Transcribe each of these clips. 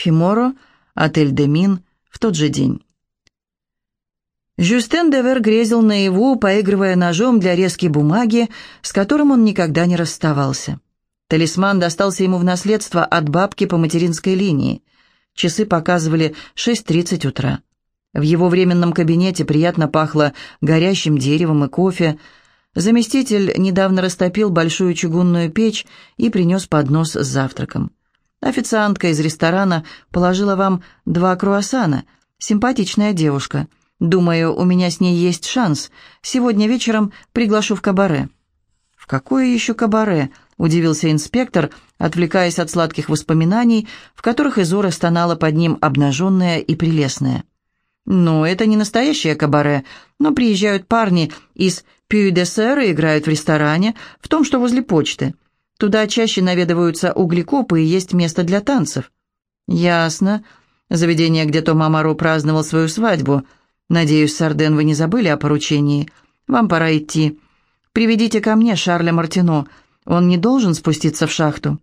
Фиморо, отель Демин, в тот же день. Жюстен Девер грезил наяву, поигрывая ножом для резки бумаги, с которым он никогда не расставался. Талисман достался ему в наследство от бабки по материнской линии. Часы показывали 6.30 утра. В его временном кабинете приятно пахло горящим деревом и кофе. Заместитель недавно растопил большую чугунную печь и принес поднос с завтраком. Официантка из ресторана положила вам два круассана. Симпатичная девушка – Думаю, у меня с ней есть шанс. Сегодня вечером приглашу в кабаре». «В какое еще кабаре?» – удивился инспектор, отвлекаясь от сладких воспоминаний, в которых Изора стонала под ним обнаженная и прелестная. «Ну, это не настоящее кабаре, но приезжают парни из пью де и играют в ресторане, в том, что возле почты. Туда чаще наведываются углекопы и есть место для танцев». «Ясно. Заведение, где Тома Амаро праздновал свою свадьбу – «Надеюсь, Сарден, вы не забыли о поручении. Вам пора идти. Приведите ко мне Шарля Мартино. Он не должен спуститься в шахту».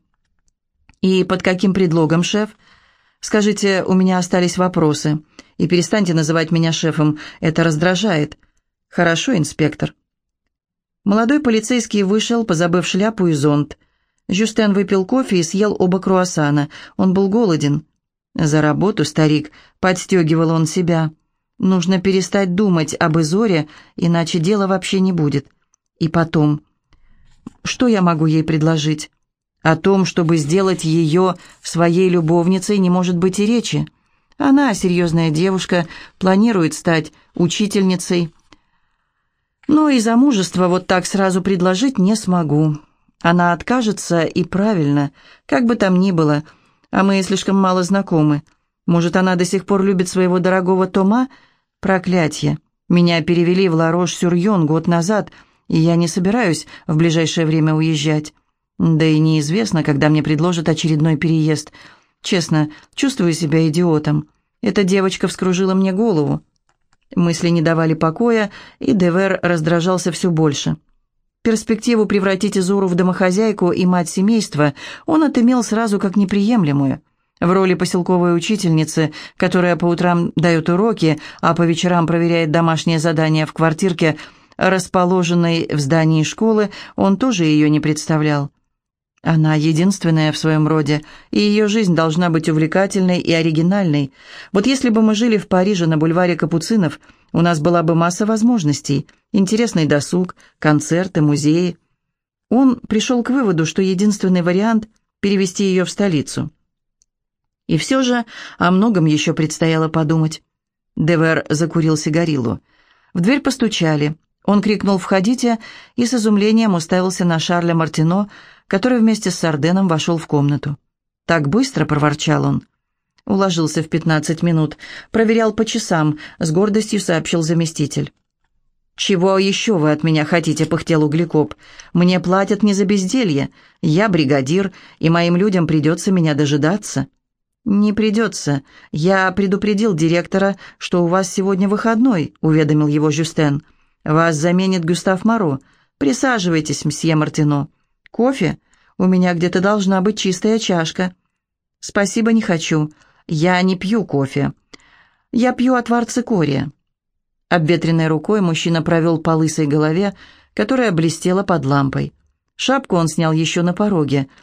«И под каким предлогом, шеф?» «Скажите, у меня остались вопросы. И перестаньте называть меня шефом. Это раздражает». «Хорошо, инспектор». Молодой полицейский вышел, позабыв шляпу и зонт. Жюстен выпил кофе и съел оба круассана. Он был голоден. «За работу, старик», — подстегивал он себя. Нужно перестать думать об Изоре, иначе дела вообще не будет. И потом, что я могу ей предложить? О том, чтобы сделать ее своей любовницей, не может быть и речи. Она, серьезная девушка, планирует стать учительницей. Но и замужество вот так сразу предложить не смогу. Она откажется, и правильно, как бы там ни было, а мы слишком мало знакомы. Может, она до сих пор любит своего дорогого Тома, Проклятье! Меня перевели в Ларош-Сюрьон год назад, и я не собираюсь в ближайшее время уезжать. Да и неизвестно, когда мне предложат очередной переезд. Честно, чувствую себя идиотом. Эта девочка вскружила мне голову. Мысли не давали покоя, и Девер раздражался все больше. Перспективу превратить Изуру в домохозяйку и мать семейства он отымел сразу как неприемлемую. В роли поселковой учительницы, которая по утрам дает уроки, а по вечерам проверяет домашние задания в квартирке, расположенной в здании школы, он тоже ее не представлял. Она единственная в своем роде, и ее жизнь должна быть увлекательной и оригинальной. Вот если бы мы жили в Париже на бульваре Капуцинов, у нас была бы масса возможностей, интересный досуг, концерты, музеи. Он пришел к выводу, что единственный вариант – перевести ее в столицу. И все же о многом еще предстояло подумать. Девер закурил сигарилу. В дверь постучали. Он крикнул «Входите!» и с изумлением уставился на Шарля Мартино, который вместе с Сарденом вошел в комнату. «Так быстро!» — проворчал он. Уложился в пятнадцать минут. Проверял по часам, с гордостью сообщил заместитель. «Чего еще вы от меня хотите?» — пыхтел углекоп. «Мне платят не за безделье. Я бригадир, и моим людям придется меня дожидаться». «Не придется. Я предупредил директора, что у вас сегодня выходной», — уведомил его Жюстен. «Вас заменит Гюстав Моро. Присаживайтесь, мсье Мартино. Кофе? У меня где-то должна быть чистая чашка». «Спасибо, не хочу. Я не пью кофе. Я пью отвар цикория». Обветренной рукой мужчина провел по лысой голове, которая блестела под лампой. Шапку он снял еще на пороге —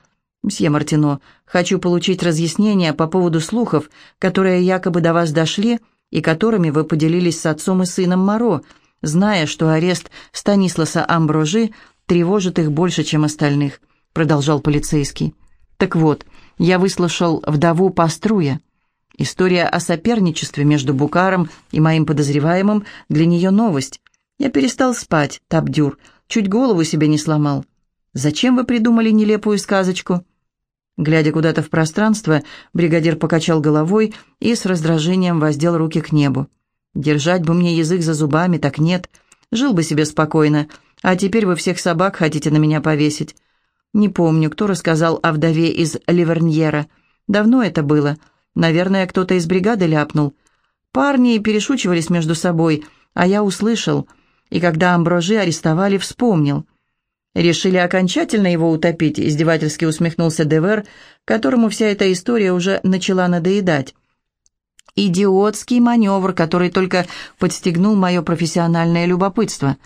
«Мсье Мартино, хочу получить разъяснение по поводу слухов, которые якобы до вас дошли и которыми вы поделились с отцом и сыном Моро, зная, что арест Станисласа Амброжи тревожит их больше, чем остальных», — продолжал полицейский. «Так вот, я выслушал вдову Паструя. История о соперничестве между Букаром и моим подозреваемым для нее новость. Я перестал спать, Табдюр, чуть голову себе не сломал. Зачем вы придумали нелепую сказочку?» Глядя куда-то в пространство, бригадир покачал головой и с раздражением воздел руки к небу. «Держать бы мне язык за зубами, так нет. Жил бы себе спокойно, а теперь вы всех собак хотите на меня повесить. Не помню, кто рассказал о вдове из Ливерньера. Давно это было. Наверное, кто-то из бригады ляпнул. Парни перешучивались между собой, а я услышал, и когда Амброжи арестовали, вспомнил. «Решили окончательно его утопить?» – издевательски усмехнулся Девер, которому вся эта история уже начала надоедать. «Идиотский маневр, который только подстегнул мое профессиональное любопытство.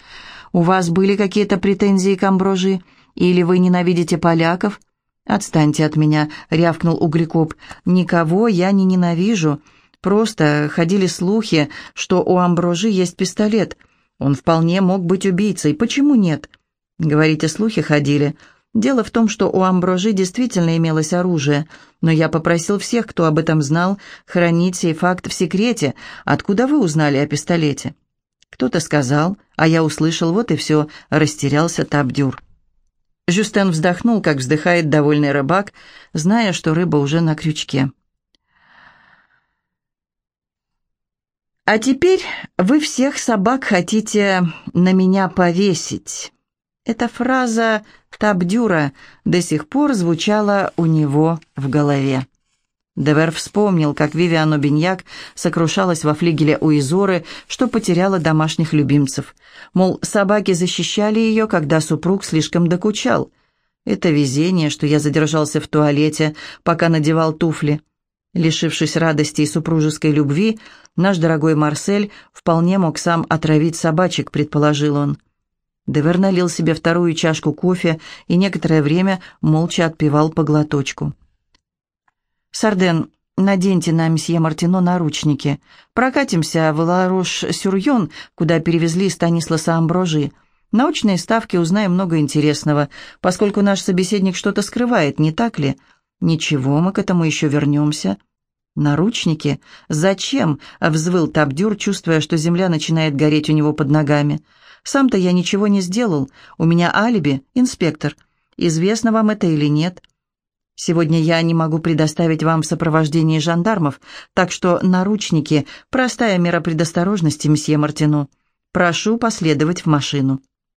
У вас были какие-то претензии к Амброжи? Или вы ненавидите поляков?» «Отстаньте от меня», — рявкнул Угрикоп. «Никого я не ненавижу. Просто ходили слухи, что у Амброжи есть пистолет. Он вполне мог быть убийцей. Почему нет?» Говорите, слухи ходили. Дело в том, что у Амброжи действительно имелось оружие, но я попросил всех, кто об этом знал, хранить сей факт в секрете. Откуда вы узнали о пистолете? Кто-то сказал, а я услышал, вот и все, растерялся Табдюр. Жюстен вздохнул, как вздыхает довольный рыбак, зная, что рыба уже на крючке. «А теперь вы всех собак хотите на меня повесить». Эта фраза Табдюра до сих пор звучала у него в голове. Девер вспомнил, как Вивиан Обиньяк сокрушалась во флигеле у Изоры, что потеряла домашних любимцев. Мол, собаки защищали ее, когда супруг слишком докучал. Это везение, что я задержался в туалете, пока надевал туфли. Лишившись радости и супружеской любви, наш дорогой Марсель вполне мог сам отравить собачек, предположил он. Девер налил себе вторую чашку кофе и некоторое время молча отпивал по глоточку. «Сарден, наденьте на месье Мартино наручники. Прокатимся в Ларош-Сюрьон, куда перевезли Станисласа Амброжи. На очной ставке узнаем много интересного, поскольку наш собеседник что-то скрывает, не так ли? Ничего, мы к этому еще вернемся». «Наручники? Зачем?» — взвыл Табдюр, чувствуя, что земля начинает гореть у него под ногами. Сам-то я ничего не сделал. У меня алиби, инспектор. Известно вам это или нет? Сегодня я не могу предоставить вам в сопровождении жандармов, так что наручники – простая мера предосторожности, месье Мартино. Прошу последовать в машину».